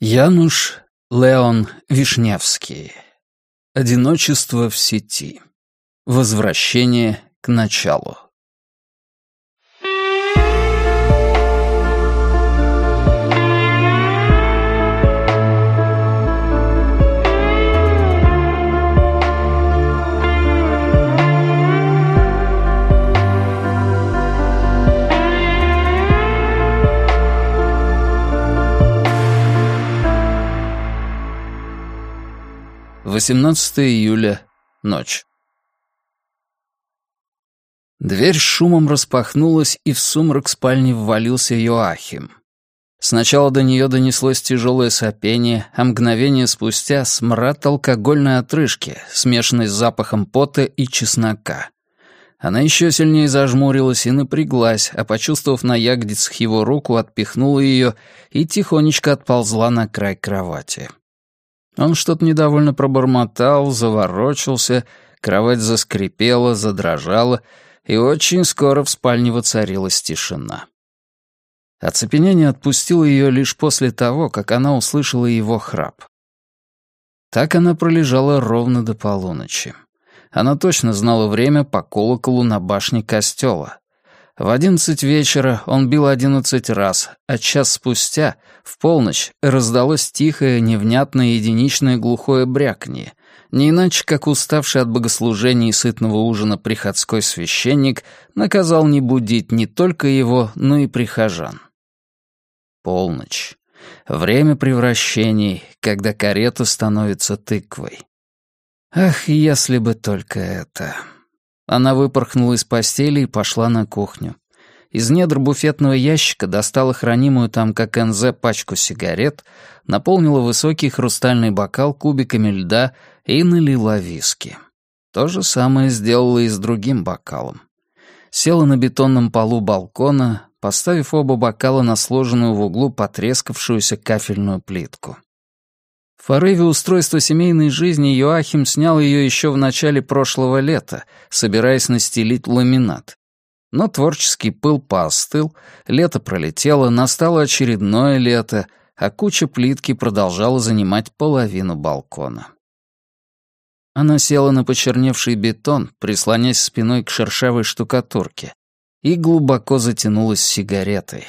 Януш Леон Вишневский. Одиночество в сети. Возвращение к началу. 18 июля. Ночь. Дверь шумом распахнулась, и в сумрак спальни ввалился Йоахим. Сначала до нее донеслось тяжелое сопение, а мгновение спустя смрад алкогольной отрыжки, смешанный с запахом пота и чеснока. Она еще сильнее зажмурилась и напряглась, а, почувствовав на ягодицах его руку, отпихнула ее и тихонечко отползла на край кровати. Он что-то недовольно пробормотал, заворочился, кровать заскрипела, задрожала, и очень скоро в спальне воцарилась тишина. Оцепенение отпустило ее лишь после того, как она услышала его храп. Так она пролежала ровно до полуночи. Она точно знала время по колоколу на башне костела. В одиннадцать вечера он бил одиннадцать раз, а час спустя, в полночь, раздалось тихое, невнятное единичное глухое бряканье, не иначе, как уставший от богослужения и сытного ужина приходской священник наказал не будить не только его, но и прихожан. Полночь. Время превращений, когда карета становится тыквой. Ах, если бы только это... Она выпорхнула из постели и пошла на кухню. Из недр буфетного ящика достала хранимую там, как НЗ, пачку сигарет, наполнила высокий хрустальный бокал кубиками льда и налила виски. То же самое сделала и с другим бокалом. Села на бетонном полу балкона, поставив оба бокала на сложенную в углу потрескавшуюся кафельную плитку. В порыве устройства семейной жизни Йоахим снял ее еще в начале прошлого лета, собираясь настелить ламинат. Но творческий пыл поостыл, лето пролетело, настало очередное лето, а куча плитки продолжала занимать половину балкона. Она села на почерневший бетон, прислонясь спиной к шершавой штукатурке, и глубоко затянулась сигаретой.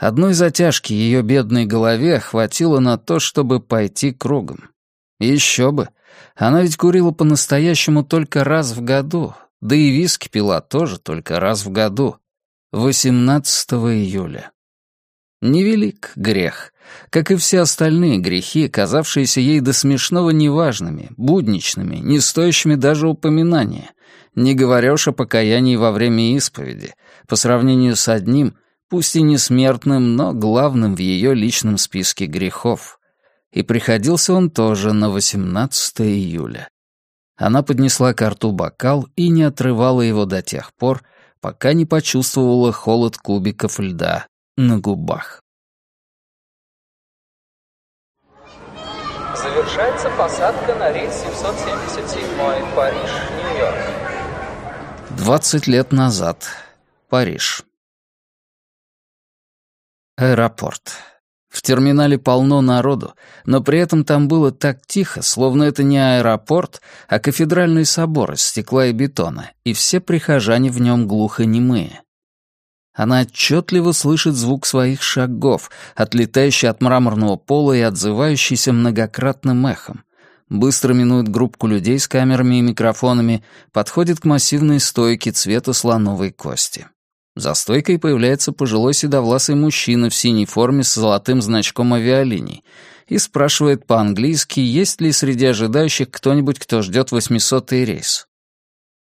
Одной затяжки ее бедной голове хватило на то, чтобы пойти кругом. Еще бы. Она ведь курила по-настоящему только раз в году, да и виски пила тоже только раз в году. 18 июля. Невелик грех, как и все остальные грехи, казавшиеся ей до смешного неважными, будничными, не стоящими даже упоминания, не говоря уж о покаянии во время исповеди, по сравнению с одним — пусть и не смертным, но главным в ее личном списке грехов. И приходился он тоже на 18 июля. Она поднесла к рту бокал и не отрывала его до тех пор, пока не почувствовала холод кубиков льда на губах. Завершается посадка на рейс 777 Париж-Нью-Йорк. 20 лет назад. Париж. Аэропорт. В терминале полно народу, но при этом там было так тихо, словно это не аэропорт, а кафедральный собор из стекла и бетона, и все прихожане в нем глухонемые. Она отчетливо слышит звук своих шагов, отлетающий от мраморного пола и отзывающийся многократным эхом. Быстро минует группку людей с камерами и микрофонами, подходит к массивной стойке цвета слоновой кости. За стойкой появляется пожилой седовласый мужчина в синей форме с золотым значком авиалиний и спрашивает по-английски, есть ли среди ожидающих кто-нибудь, кто ждет восьмисотый рейс.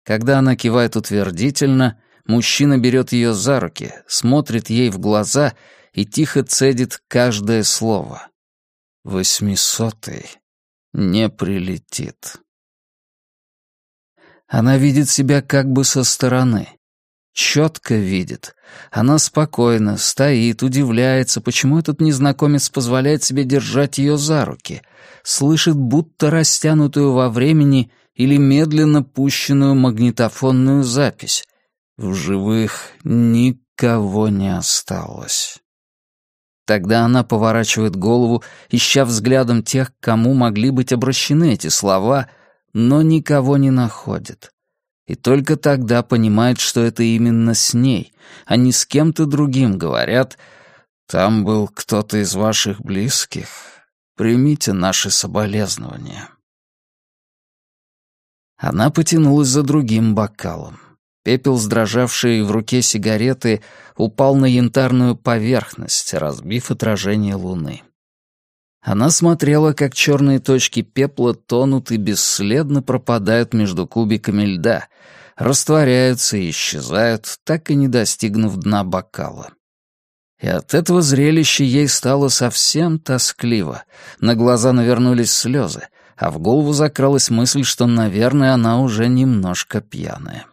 Когда она кивает утвердительно, мужчина берет ее за руки, смотрит ей в глаза и тихо цедит каждое слово. «Восьмисотый не прилетит». Она видит себя как бы со стороны — четко видит. Она спокойно стоит, удивляется, почему этот незнакомец позволяет себе держать ее за руки, слышит будто растянутую во времени или медленно пущенную магнитофонную запись. В живых никого не осталось. Тогда она поворачивает голову, ища взглядом тех, кому могли быть обращены эти слова, но никого не находит. И только тогда понимает, что это именно с ней, а не с кем-то другим говорят «Там был кто-то из ваших близких. Примите наши соболезнования». Она потянулась за другим бокалом. Пепел, сдрожавший в руке сигареты, упал на янтарную поверхность, разбив отражение луны. Она смотрела, как черные точки пепла тонут и бесследно пропадают между кубиками льда, растворяются и исчезают, так и не достигнув дна бокала. И от этого зрелища ей стало совсем тоскливо. На глаза навернулись слезы, а в голову закралась мысль, что, наверное, она уже немножко пьяная.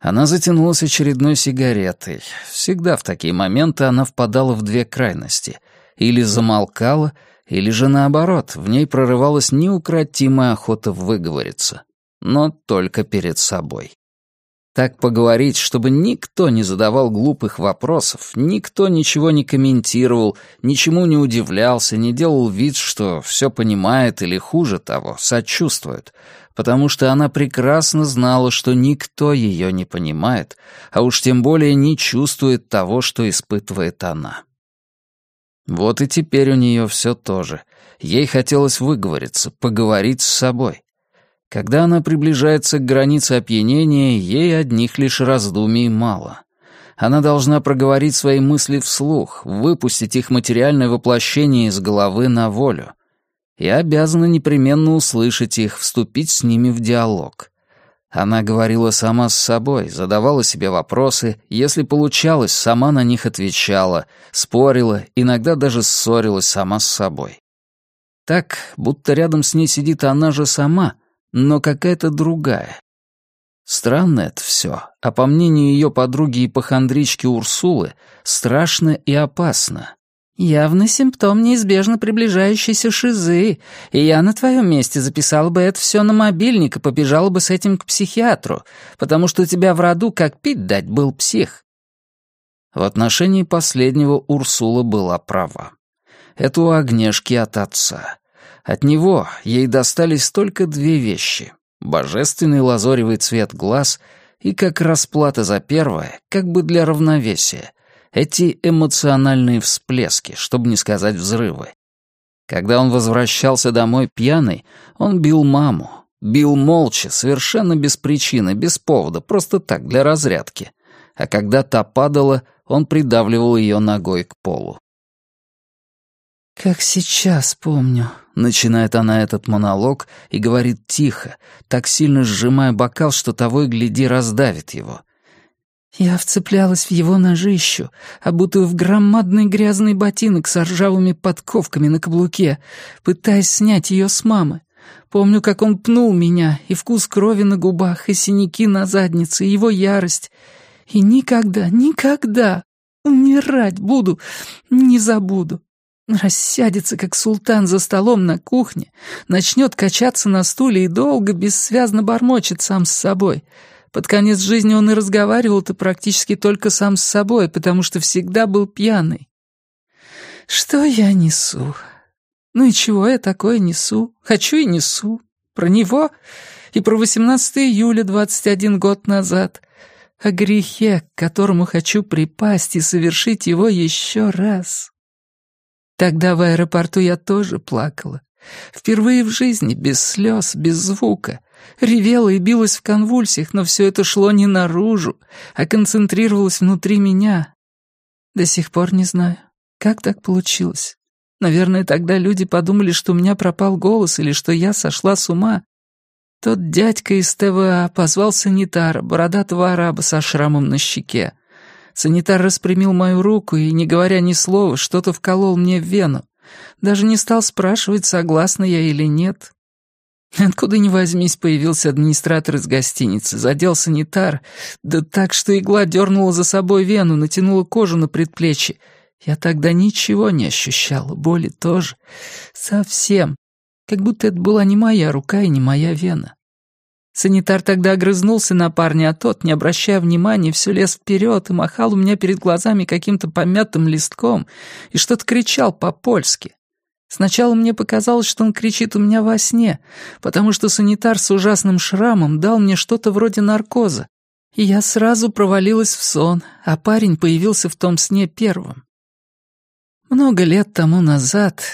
Она затянулась очередной сигаретой. Всегда в такие моменты она впадала в две крайности. Или замолкала, или же наоборот, в ней прорывалась неукротимая охота выговориться. Но только перед собой. Так поговорить, чтобы никто не задавал глупых вопросов, никто ничего не комментировал, ничему не удивлялся, не делал вид, что все понимает или, хуже того, сочувствует, потому что она прекрасно знала, что никто ее не понимает, а уж тем более не чувствует того, что испытывает она. Вот и теперь у нее все то же. Ей хотелось выговориться, поговорить с собой. Когда она приближается к границе опьянения, ей одних лишь раздумий мало. Она должна проговорить свои мысли вслух, выпустить их материальное воплощение из головы на волю. И обязана непременно услышать их, вступить с ними в диалог. Она говорила сама с собой, задавала себе вопросы, если получалось, сама на них отвечала, спорила, иногда даже ссорилась сама с собой. Так, будто рядом с ней сидит она же сама, но какая-то другая. Странно это все, а по мнению ее подруги и похандрички Урсулы, страшно и опасно. Явный симптом неизбежно приближающейся шизы, и я на твоем месте записала бы это все на мобильник и побежала бы с этим к психиатру, потому что у тебя в роду как пить дать был псих. В отношении последнего Урсула была права. Это у Агнешки от отца. От него ей достались только две вещи — божественный лазоревый цвет глаз и, как расплата за первое, как бы для равновесия, эти эмоциональные всплески, чтобы не сказать взрывы. Когда он возвращался домой пьяный, он бил маму. Бил молча, совершенно без причины, без повода, просто так, для разрядки. А когда та падала, он придавливал ее ногой к полу. «Как сейчас помню», — начинает она этот монолог и говорит тихо, так сильно сжимая бокал, что того и гляди раздавит его. Я вцеплялась в его ножищу, обутую в громадный грязный ботинок с ржавыми подковками на каблуке, пытаясь снять ее с мамы. Помню, как он пнул меня, и вкус крови на губах, и синяки на заднице, и его ярость. И никогда, никогда умирать буду, не забуду. Рассядется, как султан за столом на кухне, начнет качаться на стуле и долго бессвязно бормочет сам с собой. Под конец жизни он и разговаривал-то практически только сам с собой, потому что всегда был пьяный. Что я несу? Ну и чего я такое несу? Хочу и несу. Про него и про 18 июля 21 год назад. О грехе, к которому хочу припасть и совершить его еще раз. Тогда в аэропорту я тоже плакала. Впервые в жизни, без слез, без звука. Ревела и билась в конвульсиях, но все это шло не наружу, а концентрировалось внутри меня. До сих пор не знаю, как так получилось. Наверное, тогда люди подумали, что у меня пропал голос или что я сошла с ума. Тот дядька из ТВА позвал санитара, бородатого араба со шрамом на щеке. Санитар распрямил мою руку и, не говоря ни слова, что-то вколол мне в вену. Даже не стал спрашивать, согласна я или нет. Откуда ни возьмись, появился администратор из гостиницы, задел санитар, да так, что игла дернула за собой вену, натянула кожу на предплечье. Я тогда ничего не ощущала, боли тоже. Совсем. Как будто это была не моя рука и не моя вена. Санитар тогда огрызнулся на парня, а тот, не обращая внимания, все лез вперед и махал у меня перед глазами каким-то помятым листком и что-то кричал по-польски. Сначала мне показалось, что он кричит у меня во сне, потому что санитар с ужасным шрамом дал мне что-то вроде наркоза, и я сразу провалилась в сон, а парень появился в том сне первым. Много лет тому назад,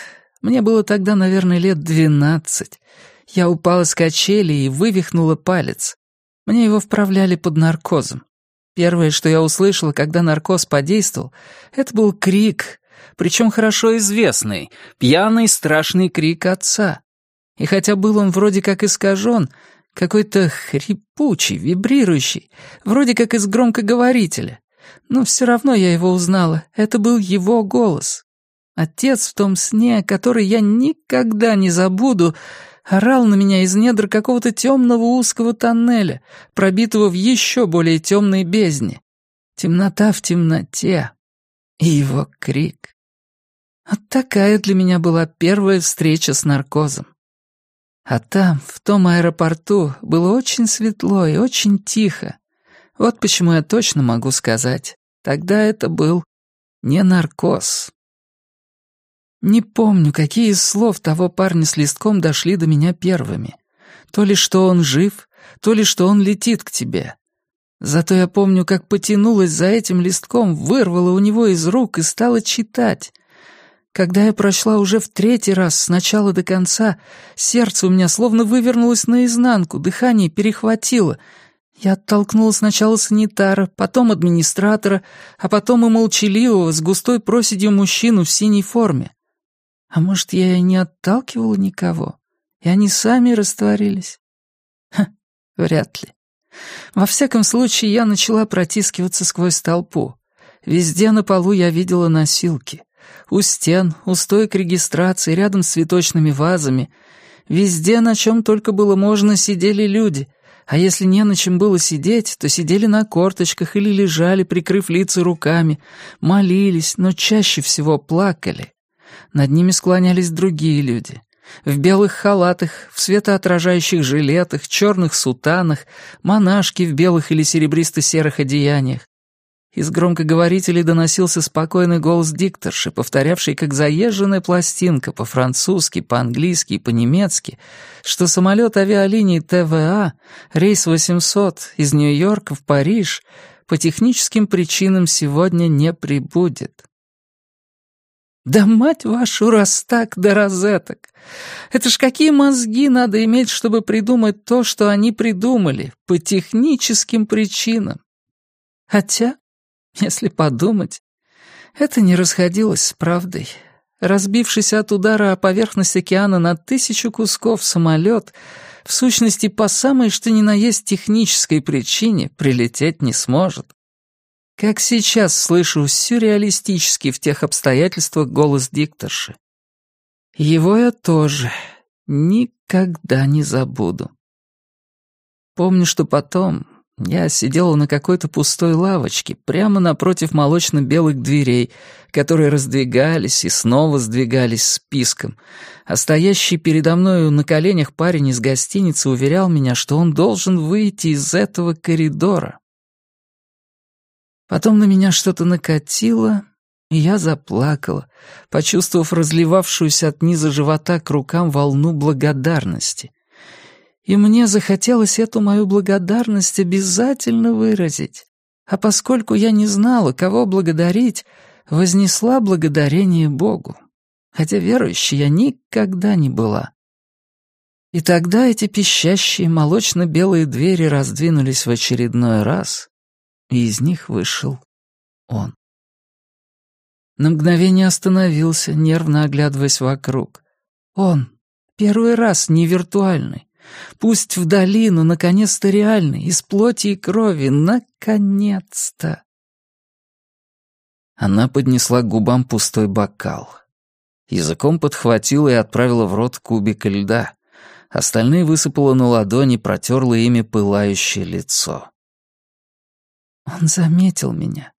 мне было тогда, наверное, лет двенадцать, я упала с качели и вывихнула палец. Мне его вправляли под наркозом. Первое, что я услышала, когда наркоз подействовал, это был крик, причем хорошо известный, пьяный страшный крик отца. И хотя был он вроде как искажен, какой-то хрипучий, вибрирующий, вроде как из громкоговорителя. Но все равно я его узнала. Это был его голос. Отец в том сне, который я никогда не забуду, орал на меня из недр какого-то темного узкого тоннеля, пробитого в еще более темной бездне. Темнота в темноте. И его крик. Вот такая для меня была первая встреча с наркозом. А там, в том аэропорту, было очень светло и очень тихо. Вот почему я точно могу сказать, тогда это был не наркоз. Не помню, какие из слов того парня с листком дошли до меня первыми. То ли что он жив, то ли что он летит к тебе. Зато я помню, как потянулась за этим листком, вырвала у него из рук и стала читать — когда я прошла уже в третий раз с начала до конца, сердце у меня словно вывернулось наизнанку, дыхание перехватило. Я оттолкнула сначала санитара, потом администратора, а потом и молчаливого с густой проседью мужчину в синей форме. А может, я и не отталкивала никого, и они сами растворились? Ха, вряд ли. Во всяком случае, я начала протискиваться сквозь толпу. Везде на полу я видела носилки. У стен, у стоек регистрации, рядом с цветочными вазами. Везде, на чем только было можно, сидели люди. А если не на чем было сидеть, то сидели на корточках или лежали, прикрыв лица руками, молились, но чаще всего плакали. Над ними склонялись другие люди. В белых халатах, в светоотражающих жилетах, черных сутанах, монашки в белых или серебристо-серых одеяниях, из громкоговорителей доносился спокойный голос дикторши, повторявший как заезженная пластинка по-французски, по-английски и по-немецки, что самолет авиалинии ТВА, рейс 800 из Нью-Йорка в Париж, по техническим причинам сегодня не прибудет. Да мать вашу, раз так да розеток! Это ж какие мозги надо иметь, чтобы придумать то, что они придумали, по техническим причинам. Хотя, если подумать, это не расходилось с правдой. Разбившись от удара о поверхность океана на тысячу кусков самолет, в сущности, по самой что ни на есть технической причине прилететь не сможет. Как сейчас слышу сюрреалистический в тех обстоятельствах голос дикторши. Его я тоже никогда не забуду. Помню, что потом, я сидела на какой-то пустой лавочке, прямо напротив молочно-белых дверей, которые раздвигались и снова сдвигались списком, а стоящий передо мною на коленях парень из гостиницы уверял меня, что он должен выйти из этого коридора. Потом на меня что-то накатило, и я заплакала, почувствовав разливавшуюся от низа живота к рукам волну благодарности и мне захотелось эту мою благодарность обязательно выразить. А поскольку я не знала, кого благодарить, вознесла благодарение Богу, хотя верующей я никогда не была. И тогда эти пищащие молочно-белые двери раздвинулись в очередной раз, и из них вышел он. На мгновение остановился, нервно оглядываясь вокруг. Он, первый раз не виртуальный, Пусть вдали, но наконец-то реальный, из плоти и крови, наконец-то. Она поднесла к губам пустой бокал. Языком подхватила и отправила в рот кубик льда. Остальные высыпала на ладони, протерла ими пылающее лицо. Он заметил меня.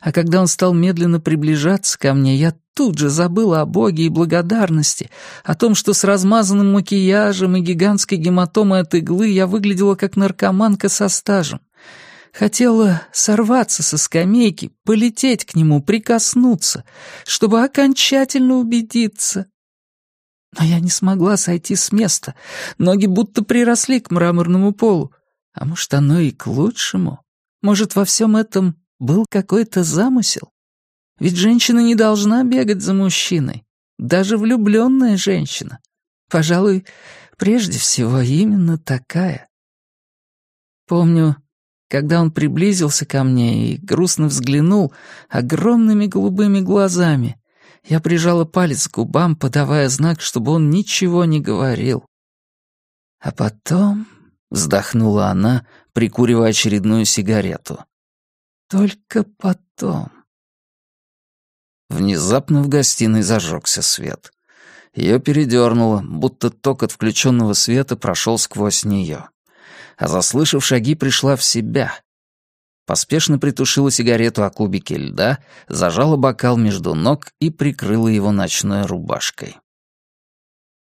А когда он стал медленно приближаться ко мне, я тут же забыла о Боге и благодарности, о том, что с размазанным макияжем и гигантской гематомой от иглы я выглядела как наркоманка со стажем. Хотела сорваться со скамейки, полететь к нему, прикоснуться, чтобы окончательно убедиться. Но я не смогла сойти с места. Ноги будто приросли к мраморному полу. А может, оно и к лучшему? Может, во всем этом был какой-то замысел? Ведь женщина не должна бегать за мужчиной. Даже влюбленная женщина. Пожалуй, прежде всего именно такая. Помню, когда он приблизился ко мне и грустно взглянул огромными голубыми глазами, я прижала палец к губам, подавая знак, чтобы он ничего не говорил. А потом вздохнула она, прикуривая очередную сигарету. Только потом. Внезапно в гостиной зажегся свет. Ее передернуло, будто ток от включенного света прошел сквозь нее а заслышав шаги, пришла в себя. Поспешно притушила сигарету о кубике льда, зажала бокал между ног и прикрыла его ночной рубашкой.